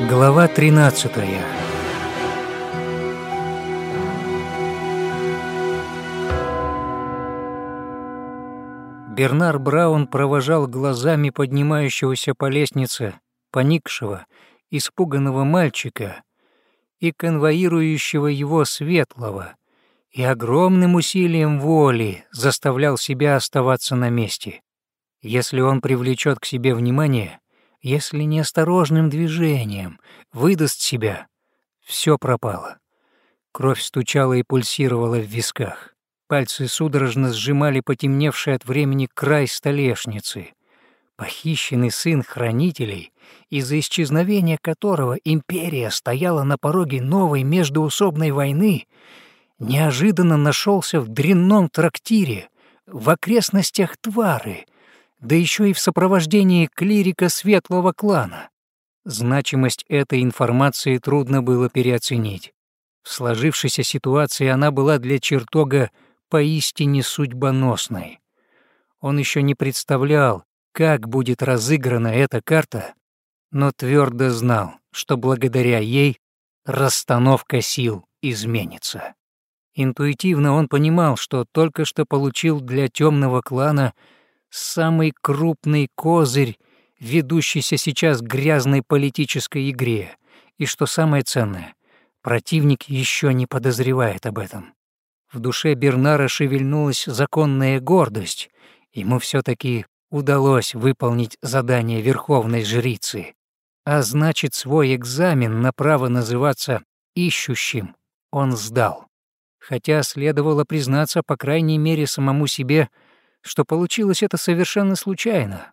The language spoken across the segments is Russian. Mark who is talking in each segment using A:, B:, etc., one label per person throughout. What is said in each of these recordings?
A: Глава 13 Бернар Браун провожал глазами поднимающегося по лестнице, поникшего, испуганного мальчика и конвоирующего его светлого, и огромным усилием воли заставлял себя оставаться на месте. Если он привлечет к себе внимание, если неосторожным движением выдаст себя, все пропало. Кровь стучала и пульсировала в висках. Пальцы судорожно сжимали потемневший от времени край столешницы. Похищенный сын хранителей, из-за исчезновения которого империя стояла на пороге новой междуусобной войны, неожиданно нашелся в дрянном трактире в окрестностях Твары — да еще и в сопровождении клирика светлого клана. Значимость этой информации трудно было переоценить. В сложившейся ситуации она была для чертога поистине судьбоносной. Он еще не представлял, как будет разыграна эта карта, но твердо знал, что благодаря ей расстановка сил изменится. Интуитивно он понимал, что только что получил для темного клана — самый крупный козырь, ведущийся сейчас грязной политической игре, и что самое ценное, противник еще не подозревает об этом. В душе Бернара шевельнулась законная гордость, ему все таки удалось выполнить задание Верховной Жрицы, а значит, свой экзамен на право называться «ищущим» он сдал. Хотя следовало признаться, по крайней мере, самому себе – что получилось это совершенно случайно.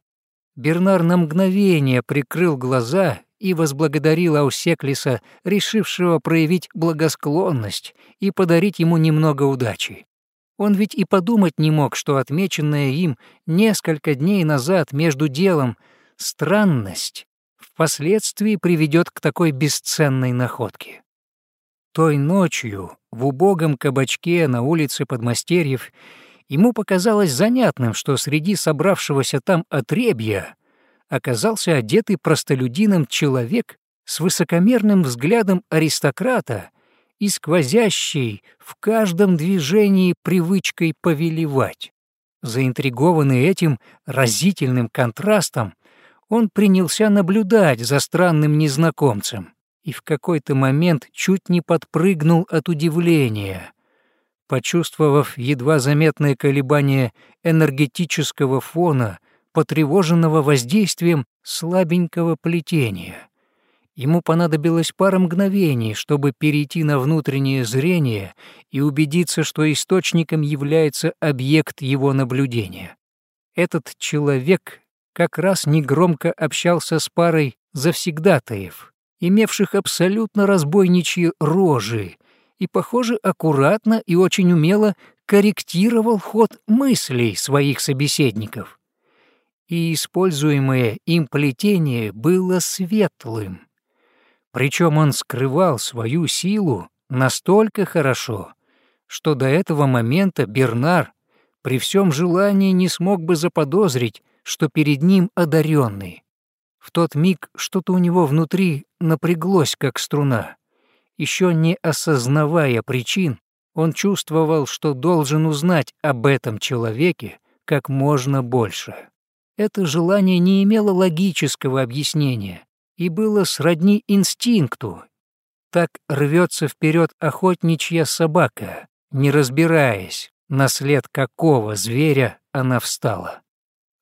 A: Бернар на мгновение прикрыл глаза и возблагодарил Аусеклиса, решившего проявить благосклонность и подарить ему немного удачи. Он ведь и подумать не мог, что отмеченная им несколько дней назад между делом странность впоследствии приведет к такой бесценной находке. Той ночью в убогом кабачке на улице Подмастерьев Ему показалось занятным, что среди собравшегося там отребья оказался одетый простолюдином человек с высокомерным взглядом аристократа и сквозящей в каждом движении привычкой повелевать. Заинтригованный этим разительным контрастом, он принялся наблюдать за странным незнакомцем и в какой-то момент чуть не подпрыгнул от удивления, почувствовав едва заметное колебание энергетического фона, потревоженного воздействием слабенького плетения. Ему понадобилось пара мгновений, чтобы перейти на внутреннее зрение и убедиться, что источником является объект его наблюдения. Этот человек как раз негромко общался с парой завсегдатаев, имевших абсолютно разбойничьи рожи и, похоже, аккуратно и очень умело корректировал ход мыслей своих собеседников. И используемое им плетение было светлым. Причем он скрывал свою силу настолько хорошо, что до этого момента Бернар при всем желании не смог бы заподозрить, что перед ним одаренный. В тот миг что-то у него внутри напряглось, как струна. Еще не осознавая причин, он чувствовал, что должен узнать об этом человеке как можно больше. Это желание не имело логического объяснения и было сродни инстинкту. Так рвется вперед охотничья собака, не разбираясь, на след какого зверя она встала.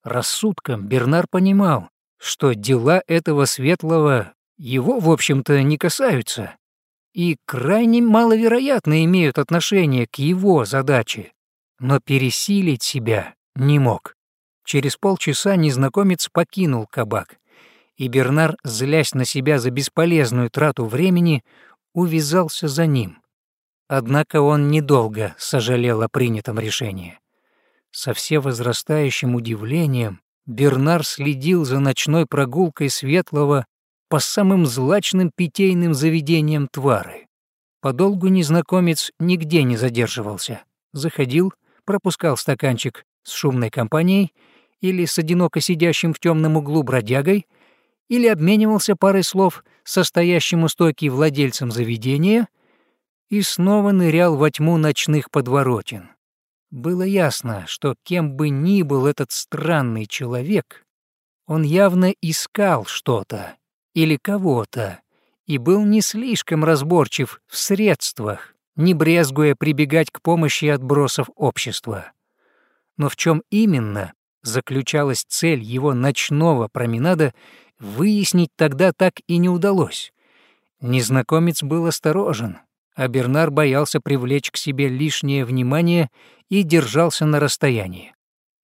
A: Рассудком Бернар понимал, что дела этого светлого его, в общем-то, не касаются, и крайне маловероятно имеют отношение к его задаче, но пересилить себя не мог. Через полчаса незнакомец покинул кабак, и Бернар, злясь на себя за бесполезную трату времени, увязался за ним. Однако он недолго сожалел о принятом решении. Со всевозрастающим удивлением Бернар следил за ночной прогулкой Светлого по самым злачным питейным заведениям Твары. Подолгу незнакомец нигде не задерживался. Заходил, пропускал стаканчик с шумной компанией или с одиноко сидящим в темном углу бродягой или обменивался парой слов состоящим у стойки владельцем заведения и снова нырял во тьму ночных подворотен. Было ясно, что кем бы ни был этот странный человек, он явно искал что-то или кого-то и был не слишком разборчив в средствах, не брезгуя прибегать к помощи отбросов общества. Но в чем именно заключалась цель его ночного променада, выяснить тогда так и не удалось. Незнакомец был осторожен, а Бернар боялся привлечь к себе лишнее внимание и держался на расстоянии.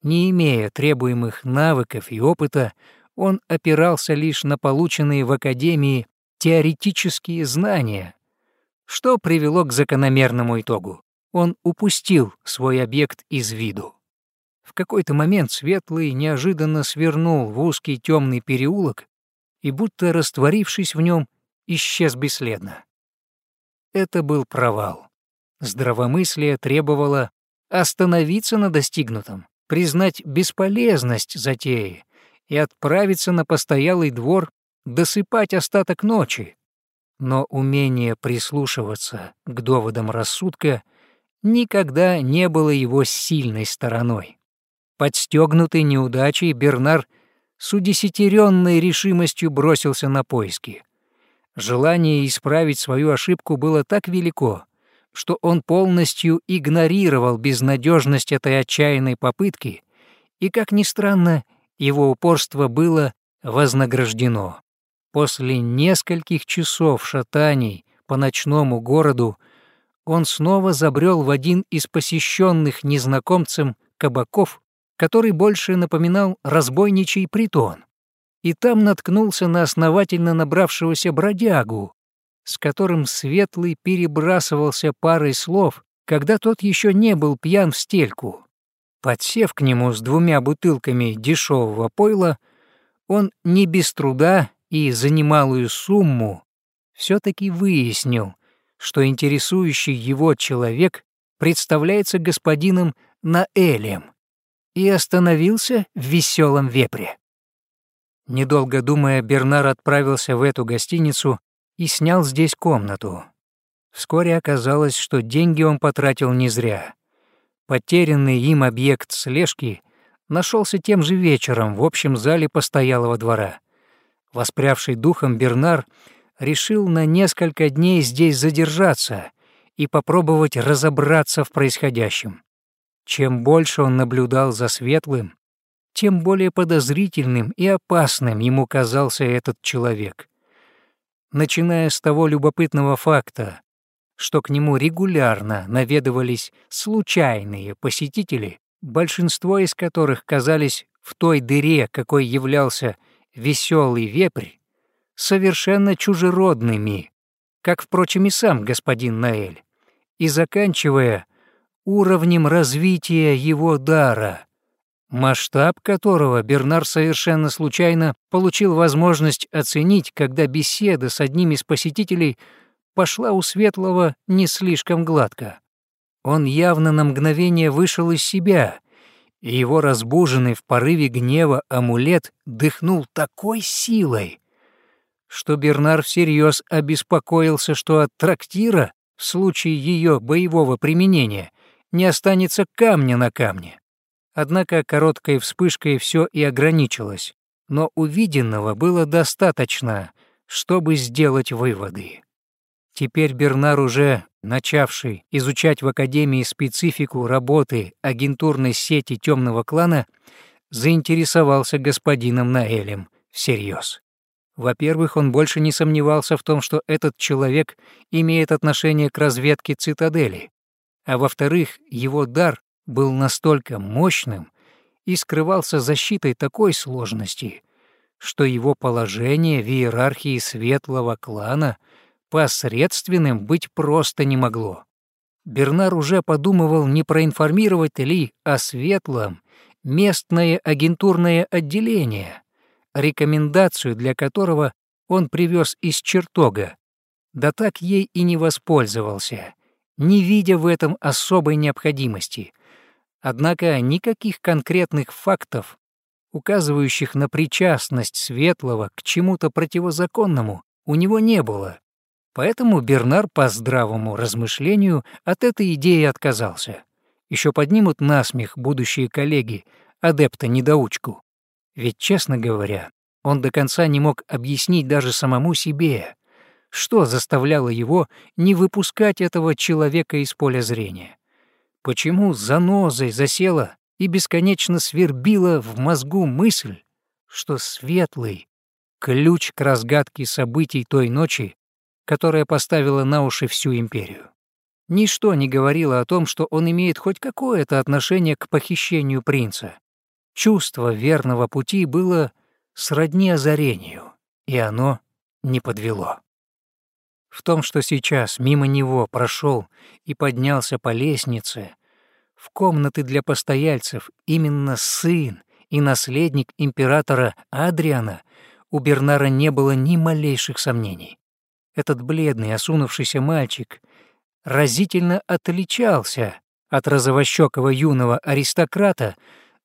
A: Не имея требуемых навыков и опыта, он опирался лишь на полученные в Академии теоретические знания, что привело к закономерному итогу. Он упустил свой объект из виду. В какой-то момент Светлый неожиданно свернул в узкий темный переулок и, будто растворившись в нем, исчез бесследно. Это был провал. Здравомыслие требовало остановиться на достигнутом, признать бесполезность затеи и отправиться на постоялый двор досыпать остаток ночи. Но умение прислушиваться к доводам рассудка никогда не было его сильной стороной. Подстегнутый неудачей, Бернар с удесятеренной решимостью бросился на поиски. Желание исправить свою ошибку было так велико, что он полностью игнорировал безнадежность этой отчаянной попытки, и, как ни странно, его упорство было вознаграждено. После нескольких часов шатаний по ночному городу он снова забрел в один из посещенных незнакомцем кабаков, который больше напоминал разбойничий притон, и там наткнулся на основательно набравшегося бродягу, с которым Светлый перебрасывался парой слов, когда тот еще не был пьян в стельку. Подсев к нему с двумя бутылками дешевого пойла, он не без труда и за немалую сумму все-таки выяснил, что интересующий его человек представляется господином Наэлем, и остановился в веселом вепре. Недолго думая, Бернар отправился в эту гостиницу и снял здесь комнату. Вскоре оказалось, что деньги он потратил не зря. Потерянный им объект слежки нашелся тем же вечером в общем зале постоялого двора. Воспрявший духом Бернар решил на несколько дней здесь задержаться и попробовать разобраться в происходящем. Чем больше он наблюдал за Светлым, тем более подозрительным и опасным ему казался этот человек. Начиная с того любопытного факта, что к нему регулярно наведывались случайные посетители, большинство из которых казались в той дыре, какой являлся веселый вепрь, совершенно чужеродными, как, впрочем, и сам господин Наэль, и заканчивая уровнем развития его дара, масштаб которого Бернар совершенно случайно получил возможность оценить, когда беседа с одним из посетителей пошла у Светлого не слишком гладко. Он явно на мгновение вышел из себя, и его разбуженный в порыве гнева амулет дыхнул такой силой, что Бернар всерьез обеспокоился, что от трактира в случае ее боевого применения не останется камня на камне. Однако короткой вспышкой все и ограничилось, но увиденного было достаточно, чтобы сделать выводы. Теперь Бернар, уже начавший изучать в Академии специфику работы агентурной сети темного клана, заинтересовался господином Наэлем всерьез. Во-первых, он больше не сомневался в том, что этот человек имеет отношение к разведке цитадели, а во-вторых, его дар был настолько мощным и скрывался защитой такой сложности, что его положение в иерархии светлого клана посредственным быть просто не могло. Бернар уже подумывал, не проинформировать ли о светлом местное агентурное отделение, рекомендацию для которого он привез из чертога, да так ей и не воспользовался, не видя в этом особой необходимости — Однако никаких конкретных фактов указывающих на причастность Светлого к чему-то противозаконному, у него не было. Поэтому Бернар по здравому размышлению от этой идеи отказался. Еще поднимут насмех будущие коллеги, адепта-недоучку. Ведь, честно говоря, он до конца не мог объяснить даже самому себе, что заставляло его не выпускать этого человека из поля зрения. Почему занозой засела и бесконечно свербила в мозгу мысль, что светлый — ключ к разгадке событий той ночи, которая поставила на уши всю империю. Ничто не говорило о том, что он имеет хоть какое-то отношение к похищению принца. Чувство верного пути было сродни озарению, и оно не подвело. В том, что сейчас мимо него прошел и поднялся по лестнице, в комнаты для постояльцев именно сын и наследник императора Адриана, у Бернара не было ни малейших сомнений. Этот бледный, осунувшийся мальчик разительно отличался от розовощекого юного аристократа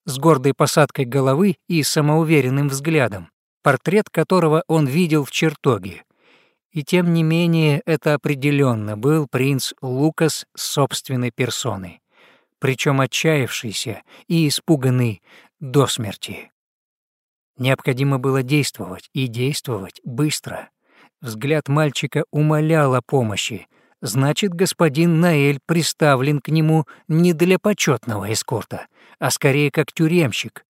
A: с гордой посадкой головы и самоуверенным взглядом, портрет которого он видел в чертоге. И тем не менее это определенно был принц Лукас собственной персоной, причем отчаявшийся и испуганный до смерти. Необходимо было действовать, и действовать быстро. Взгляд мальчика умолял о помощи, значит, господин Наэль приставлен к нему не для почетного эскорта, а скорее как тюремщик.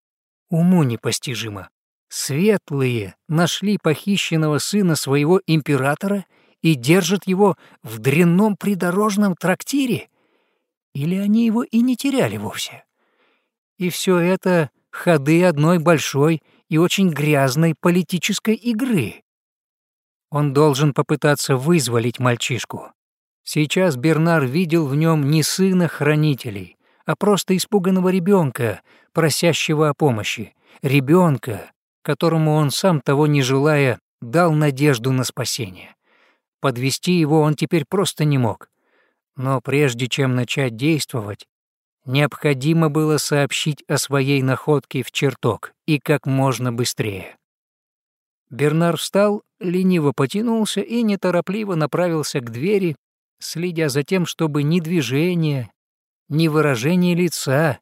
A: Уму непостижимо. Светлые нашли похищенного сына своего императора и держат его в дрянном придорожном трактире? Или они его и не теряли вовсе? И все это ходы одной большой и очень грязной политической игры. Он должен попытаться вызволить мальчишку. Сейчас Бернар видел в нем не сына хранителей, а просто испуганного ребенка, просящего о помощи, ребенка, которому он сам того не желая дал надежду на спасение. Подвести его он теперь просто не мог. Но прежде чем начать действовать, необходимо было сообщить о своей находке в чертог и как можно быстрее. Бернар встал, лениво потянулся и неторопливо направился к двери, следя за тем, чтобы ни движение, ни выражение лица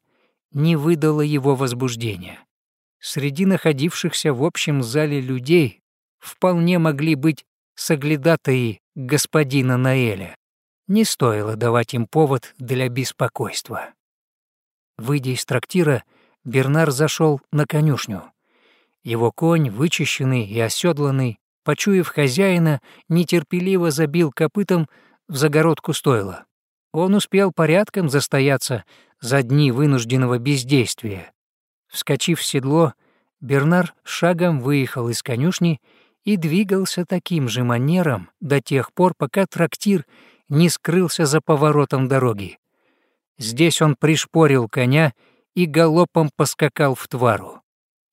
A: не выдало его возбуждения. Среди находившихся в общем зале людей вполне могли быть соглядатаи господина Наэля. Не стоило давать им повод для беспокойства. Выйдя из трактира, Бернар зашел на конюшню. Его конь, вычищенный и оседланный, почуяв хозяина, нетерпеливо забил копытом в загородку стойла. Он успел порядком застояться за дни вынужденного бездействия. Вскочив в седло, Бернар шагом выехал из конюшни и двигался таким же манером до тех пор, пока трактир не скрылся за поворотом дороги. Здесь он пришпорил коня и галопом поскакал в Твару.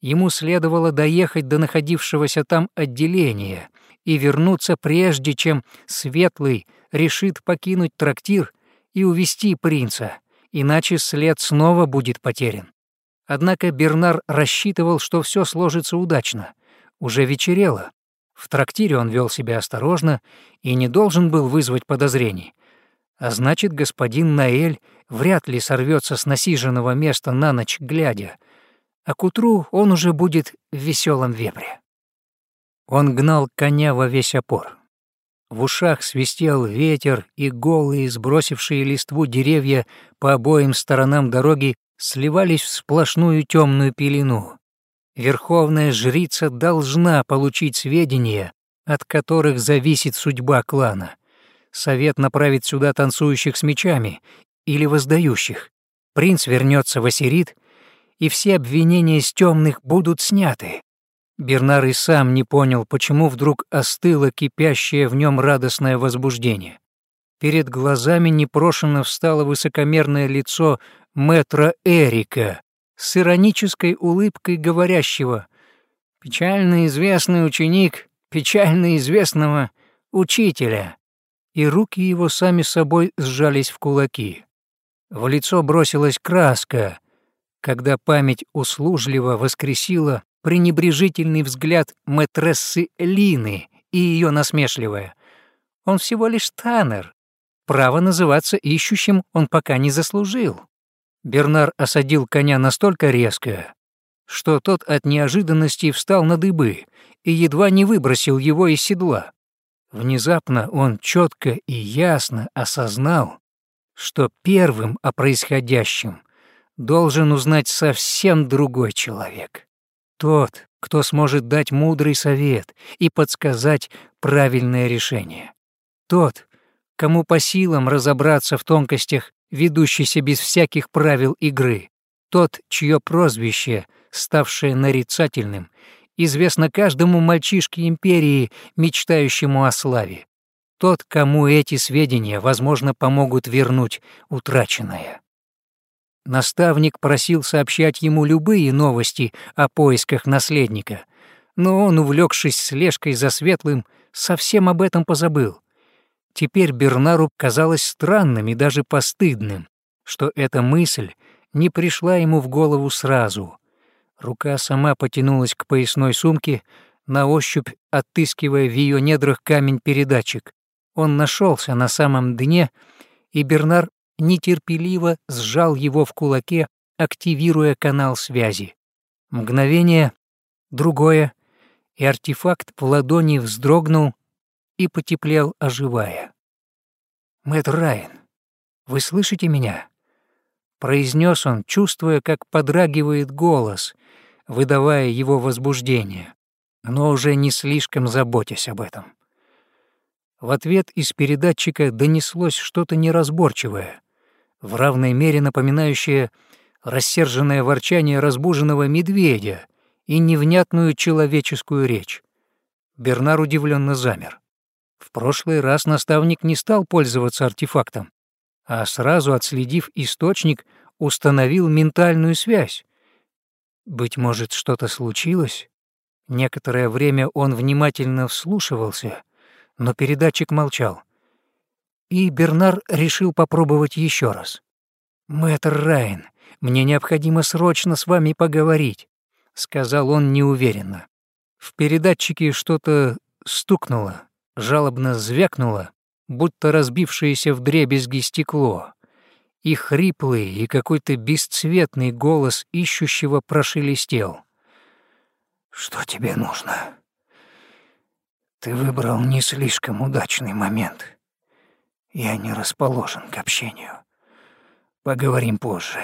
A: Ему следовало доехать до находившегося там отделения и вернуться прежде, чем Светлый решит покинуть трактир и увести принца, иначе след снова будет потерян. Однако Бернар рассчитывал, что все сложится удачно. Уже вечерело. В трактире он вел себя осторожно и не должен был вызвать подозрений. А значит, господин Наэль вряд ли сорвется с насиженного места на ночь глядя, а к утру он уже будет в веселом вепре. Он гнал коня во весь опор. В ушах свистел ветер, и голые, сбросившие листву деревья по обоим сторонам дороги сливались в сплошную темную пелену. Верховная жрица должна получить сведения, от которых зависит судьба клана. Совет направит сюда танцующих с мечами или воздающих. Принц вернется в Ассирит, и все обвинения с темных будут сняты. Бернар и сам не понял, почему вдруг остыло кипящее в нем радостное возбуждение. Перед глазами непрошено встало высокомерное лицо мэтра Эрика с иронической улыбкой говорящего «Печально известный ученик печально известного учителя», и руки его сами собой сжались в кулаки. В лицо бросилась краска, когда память услужливо воскресила пренебрежительный взгляд мэтрессы Лины и ее насмешливое. Он всего лишь Таннер. Право называться ищущим он пока не заслужил. Бернар осадил коня настолько резко, что тот от неожиданности встал на дыбы и едва не выбросил его из седла. Внезапно он четко и ясно осознал, что первым о происходящем должен узнать совсем другой человек. Тот, кто сможет дать мудрый совет и подсказать правильное решение. Тот, кому по силам разобраться в тонкостях ведущейся без всяких правил игры. Тот, чье прозвище, ставшее нарицательным, известно каждому мальчишке империи, мечтающему о славе. Тот, кому эти сведения, возможно, помогут вернуть утраченное. Наставник просил сообщать ему любые новости о поисках наследника, но он, увлекшись слежкой за светлым, совсем об этом позабыл. Теперь Бернару казалось странным и даже постыдным, что эта мысль не пришла ему в голову сразу. Рука сама потянулась к поясной сумке, на ощупь отыскивая в ее недрах камень-передатчик. Он нашелся на самом дне, и Бернар нетерпеливо сжал его в кулаке, активируя канал связи. Мгновение, другое, и артефакт в ладони вздрогнул и потеплел, оживая. «Мэтт Райан, вы слышите меня?» произнес он, чувствуя, как подрагивает голос, выдавая его возбуждение, но уже не слишком заботясь об этом. В ответ из передатчика донеслось что-то неразборчивое, в равной мере напоминающее рассерженное ворчание разбуженного медведя и невнятную человеческую речь. Бернар удивленно замер. В прошлый раз наставник не стал пользоваться артефактом, а сразу отследив источник, установил ментальную связь. Быть может, что-то случилось? Некоторое время он внимательно вслушивался, но передатчик молчал. И Бернар решил попробовать еще раз. «Мэтр Райн, мне необходимо срочно с вами поговорить», — сказал он неуверенно. В передатчике что-то стукнуло, жалобно звякнуло, будто разбившееся в дребезги стекло, и хриплый и какой-то бесцветный голос ищущего прошелестел. «Что тебе нужно? Ты выбрал не слишком удачный момент. Я не расположен к общению. Поговорим позже».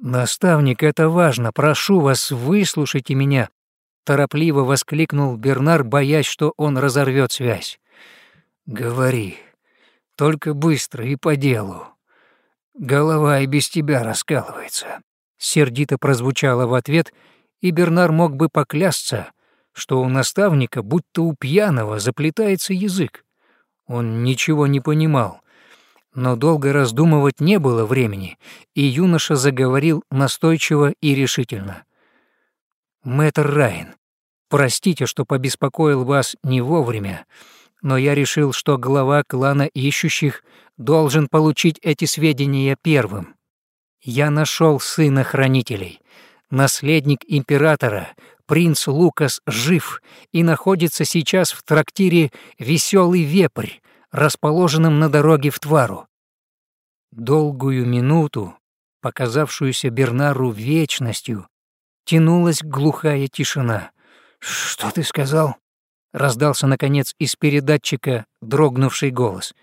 A: «Наставник, это важно. Прошу вас, выслушайте меня торопливо воскликнул Бернар, боясь, что он разорвет связь. Говори, только быстро и по делу. Голова и без тебя раскалывается. Сердито прозвучало в ответ, и Бернар мог бы поклясться, что у наставника будто у пьяного заплетается язык. Он ничего не понимал, но долго раздумывать не было времени, и юноша заговорил настойчиво и решительно. «Мэтр Райн, простите, что побеспокоил вас не вовремя, но я решил, что глава клана ищущих должен получить эти сведения первым. Я нашел сына хранителей. Наследник императора, принц Лукас, жив и находится сейчас в трактире «Веселый вепрь», расположенном на дороге в Твару. Долгую минуту, показавшуюся Бернару вечностью, тянулась глухая тишина. «Что ты сказал?» — раздался, наконец, из передатчика дрогнувший голос.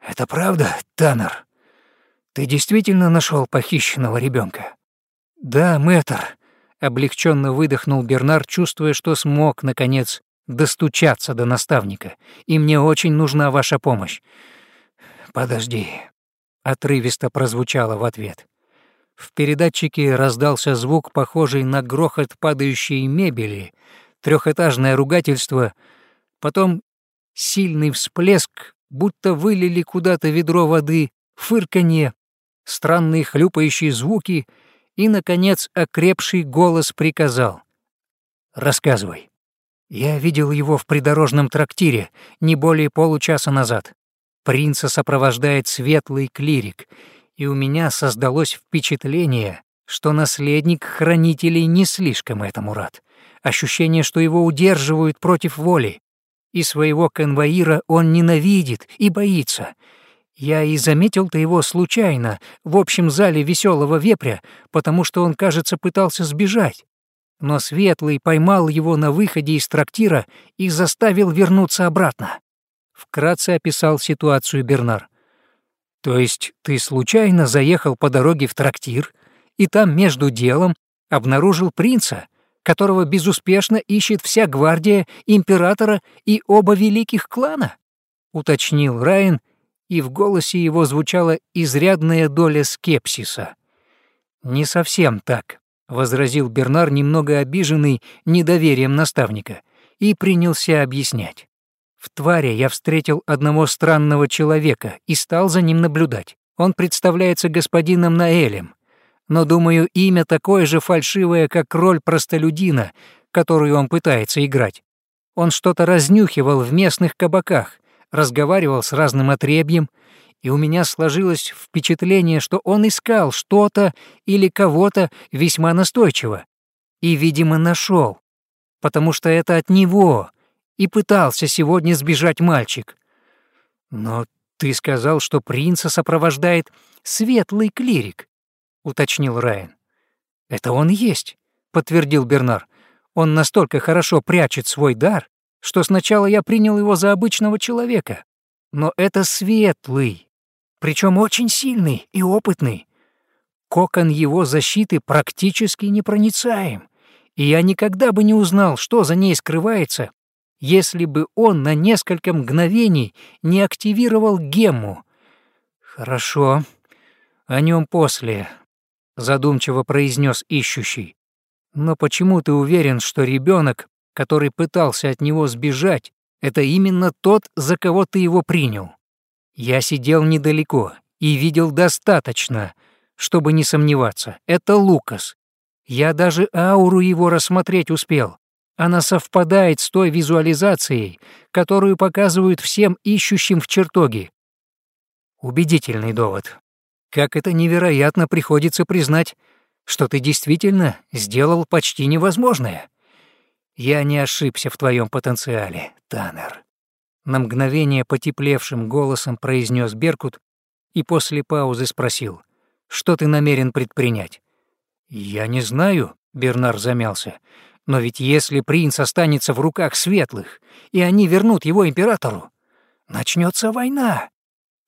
A: «Это правда, Таннер? Ты действительно нашел похищенного ребенка? «Да, мэтр», — облегченно выдохнул Бернар, чувствуя, что смог, наконец, достучаться до наставника, и мне очень нужна ваша помощь. «Подожди», — отрывисто прозвучало в ответ. В передатчике раздался звук, похожий на грохот падающей мебели, трехэтажное ругательство, потом сильный всплеск, будто вылили куда-то ведро воды, фырканье, странные хлюпающие звуки и, наконец, окрепший голос приказал. «Рассказывай. Я видел его в придорожном трактире не более получаса назад. Принца сопровождает светлый клирик — и у меня создалось впечатление, что наследник хранителей не слишком этому рад. Ощущение, что его удерживают против воли. И своего конвоира он ненавидит и боится. Я и заметил-то его случайно в общем зале веселого вепря, потому что он, кажется, пытался сбежать. Но Светлый поймал его на выходе из трактира и заставил вернуться обратно. Вкратце описал ситуацию Бернар. То есть ты случайно заехал по дороге в трактир, и там между делом обнаружил принца, которого безуспешно ищет вся гвардия императора и оба великих клана?» — уточнил Райан, и в голосе его звучала изрядная доля скепсиса. «Не совсем так», — возразил Бернар, немного обиженный недоверием наставника, и принялся объяснять. В тваре я встретил одного странного человека и стал за ним наблюдать. Он представляется господином Наэлем, но, думаю, имя такое же фальшивое, как роль простолюдина, которую он пытается играть. Он что-то разнюхивал в местных кабаках, разговаривал с разным отребьем, и у меня сложилось впечатление, что он искал что-то или кого-то весьма настойчиво. И, видимо, нашел, потому что это от него, и пытался сегодня сбежать мальчик. Но ты сказал, что принца сопровождает светлый клирик, уточнил Райан. Это он есть, подтвердил Бернар. Он настолько хорошо прячет свой дар, что сначала я принял его за обычного человека. Но это светлый, причем очень сильный и опытный. Кокон его защиты практически непроницаем, и я никогда бы не узнал, что за ней скрывается, если бы он на несколько мгновений не активировал гемму. «Хорошо, о нем после», — задумчиво произнес ищущий. «Но почему ты уверен, что ребенок, который пытался от него сбежать, это именно тот, за кого ты его принял? Я сидел недалеко и видел достаточно, чтобы не сомневаться. Это Лукас. Я даже ауру его рассмотреть успел. Она совпадает с той визуализацией, которую показывают всем ищущим в чертоге. Убедительный довод. Как это невероятно приходится признать, что ты действительно сделал почти невозможное. Я не ошибся в твоем потенциале, Таннер. На мгновение потеплевшим голосом произнес Беркут и после паузы спросил, что ты намерен предпринять. «Я не знаю», — Бернар замялся. Но ведь если принц останется в руках светлых, и они вернут его императору, начнется война.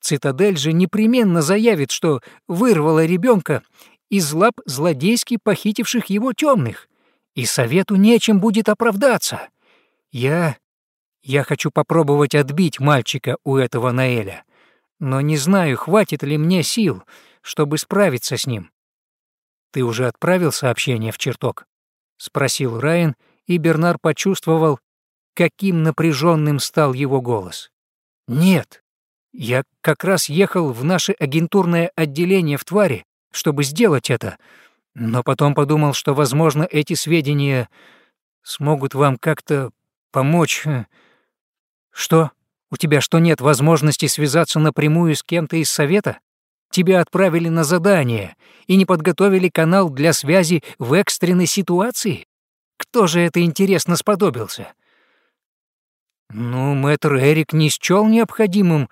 A: Цитадель же непременно заявит, что вырвала ребенка из лап злодейски похитивших его темных, и совету нечем будет оправдаться. Я... я хочу попробовать отбить мальчика у этого Наэля, но не знаю, хватит ли мне сил, чтобы справиться с ним. Ты уже отправил сообщение в чертог? — спросил Райан, и Бернар почувствовал, каким напряженным стал его голос. «Нет, я как раз ехал в наше агентурное отделение в Тваре, чтобы сделать это, но потом подумал, что, возможно, эти сведения смогут вам как-то помочь. Что? У тебя что, нет возможности связаться напрямую с кем-то из Совета? Тебя отправили на задание и не подготовили канал для связи в экстренной ситуации? Кто же это интересно сподобился? Ну, мэтр Эрик не счёл необходимым,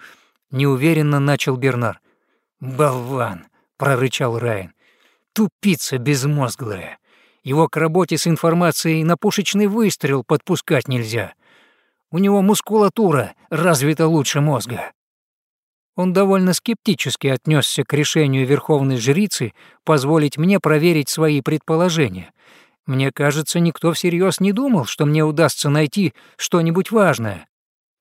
A: неуверенно начал Бернар. Болван, прорычал Райан. Тупица безмозглая. Его к работе с информацией на пушечный выстрел подпускать нельзя. У него мускулатура развита лучше мозга. Он довольно скептически отнесся к решению верховной жрицы позволить мне проверить свои предположения. Мне кажется, никто всерьез не думал, что мне удастся найти что-нибудь важное.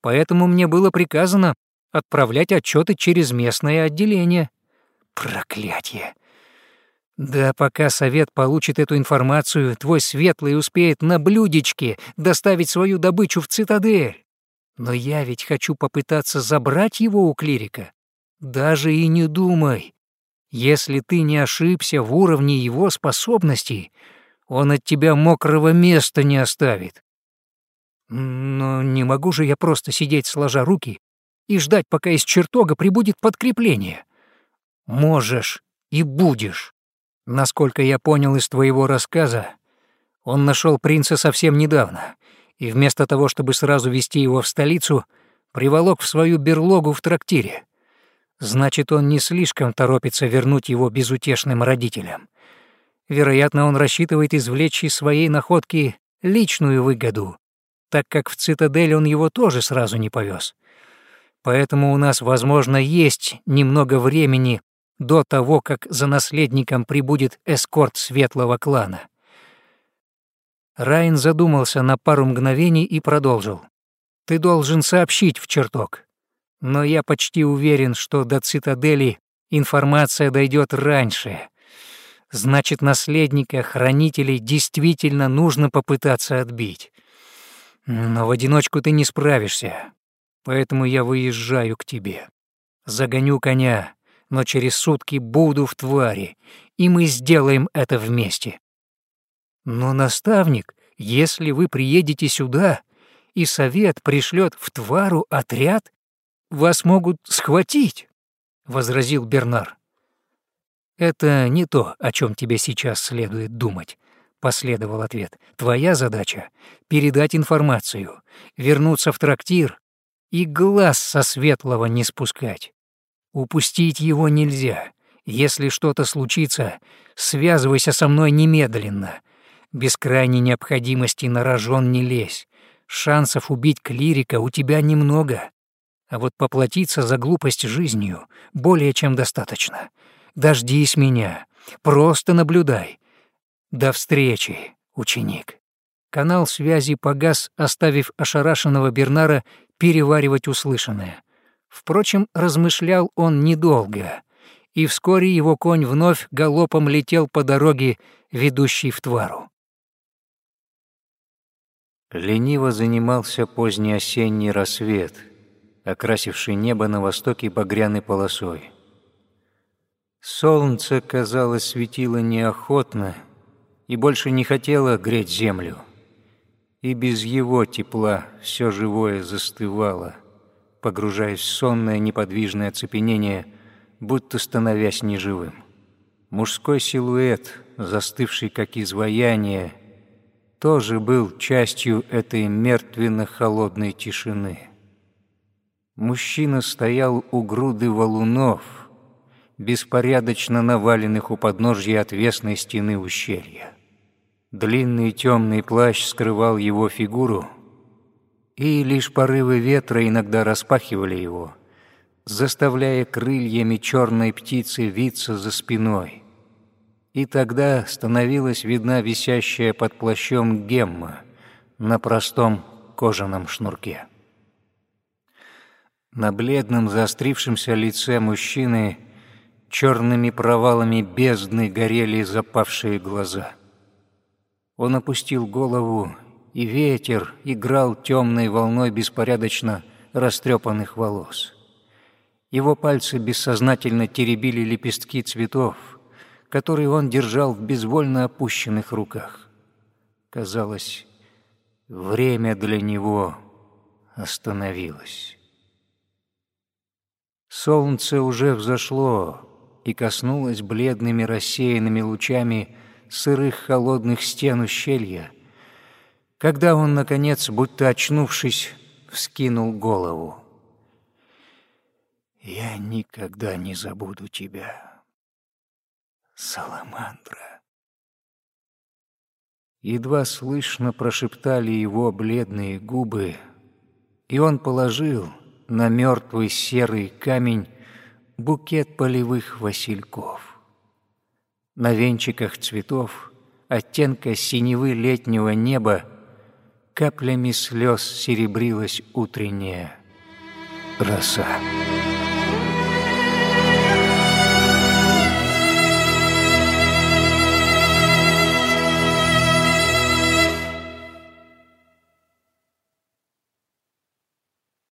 A: Поэтому мне было приказано отправлять отчеты через местное отделение. Проклятье! Да пока совет получит эту информацию, твой светлый успеет на блюдечке доставить свою добычу в цитадель. Но я ведь хочу попытаться забрать его у клирика. Даже и не думай. Если ты не ошибся в уровне его способностей, он от тебя мокрого места не оставит. Но не могу же я просто сидеть сложа руки и ждать, пока из чертога прибудет подкрепление. Можешь и будешь. Насколько я понял из твоего рассказа, он нашел принца совсем недавно, и вместо того, чтобы сразу вести его в столицу, приволок в свою берлогу в трактире. Значит, он не слишком торопится вернуть его безутешным родителям. Вероятно, он рассчитывает извлечь из своей находки личную выгоду, так как в цитадель он его тоже сразу не повез. Поэтому у нас, возможно, есть немного времени до того, как за наследником прибудет эскорт светлого клана. Райн задумался на пару мгновений и продолжил. «Ты должен сообщить в чертог. Но я почти уверен, что до цитадели информация дойдет раньше. Значит, наследника хранителей действительно нужно попытаться отбить. Но в одиночку ты не справишься, поэтому я выезжаю к тебе. Загоню коня, но через сутки буду в твари, и мы сделаем это вместе. Но, наставник, если вы приедете сюда, и совет пришлет в твару отряд, вас могут схватить, — возразил Бернар. «Это не то, о чем тебе сейчас следует думать», — последовал ответ. «Твоя задача — передать информацию, вернуться в трактир и глаз со светлого не спускать. Упустить его нельзя. Если что-то случится, связывайся со мной немедленно. Без крайней необходимости на рожон не лезь. Шансов убить клирика у тебя немного. А вот поплатиться за глупость жизнью более чем достаточно. Дождись меня, просто наблюдай. До встречи, ученик. Канал связи погас, оставив ошарашенного Бернара переваривать услышанное. Впрочем, размышлял он недолго, и вскоре его конь вновь галопом летел по дороге, ведущей в Твару.
B: Лениво занимался поздний осенний рассвет, окрасивший небо на востоке багряной полосой. Солнце, казалось, светило неохотно и больше не хотело греть землю. И без его тепла все живое застывало, погружаясь в сонное неподвижное оцепенение, будто становясь неживым. Мужской силуэт, застывший как изваяние, тоже был частью этой мертвенно-холодной тишины. Мужчина стоял у груды валунов — беспорядочно наваленных у подножья отвесной стены ущелья. Длинный темный плащ скрывал его фигуру, и лишь порывы ветра иногда распахивали его, заставляя крыльями черной птицы виться за спиной. И тогда становилась видна висящая под плащом гемма на простом кожаном шнурке. На бледном заострившемся лице мужчины черными провалами бездны горели запавшие глаза. Он опустил голову, и ветер играл темной волной беспорядочно растрепанных волос. Его пальцы бессознательно теребили лепестки цветов, которые он держал в безвольно опущенных руках. Казалось, время для него остановилось. Солнце уже взошло, и коснулась бледными рассеянными лучами сырых холодных стен ущелья, когда он, наконец, будто очнувшись, вскинул голову. «Я никогда не забуду тебя, Саламандра». Едва слышно прошептали его бледные губы, и он положил на мертвый серый камень букет полевых васильков. На венчиках цветов оттенка синевы летнего неба каплями слез серебрилась утренняя роса.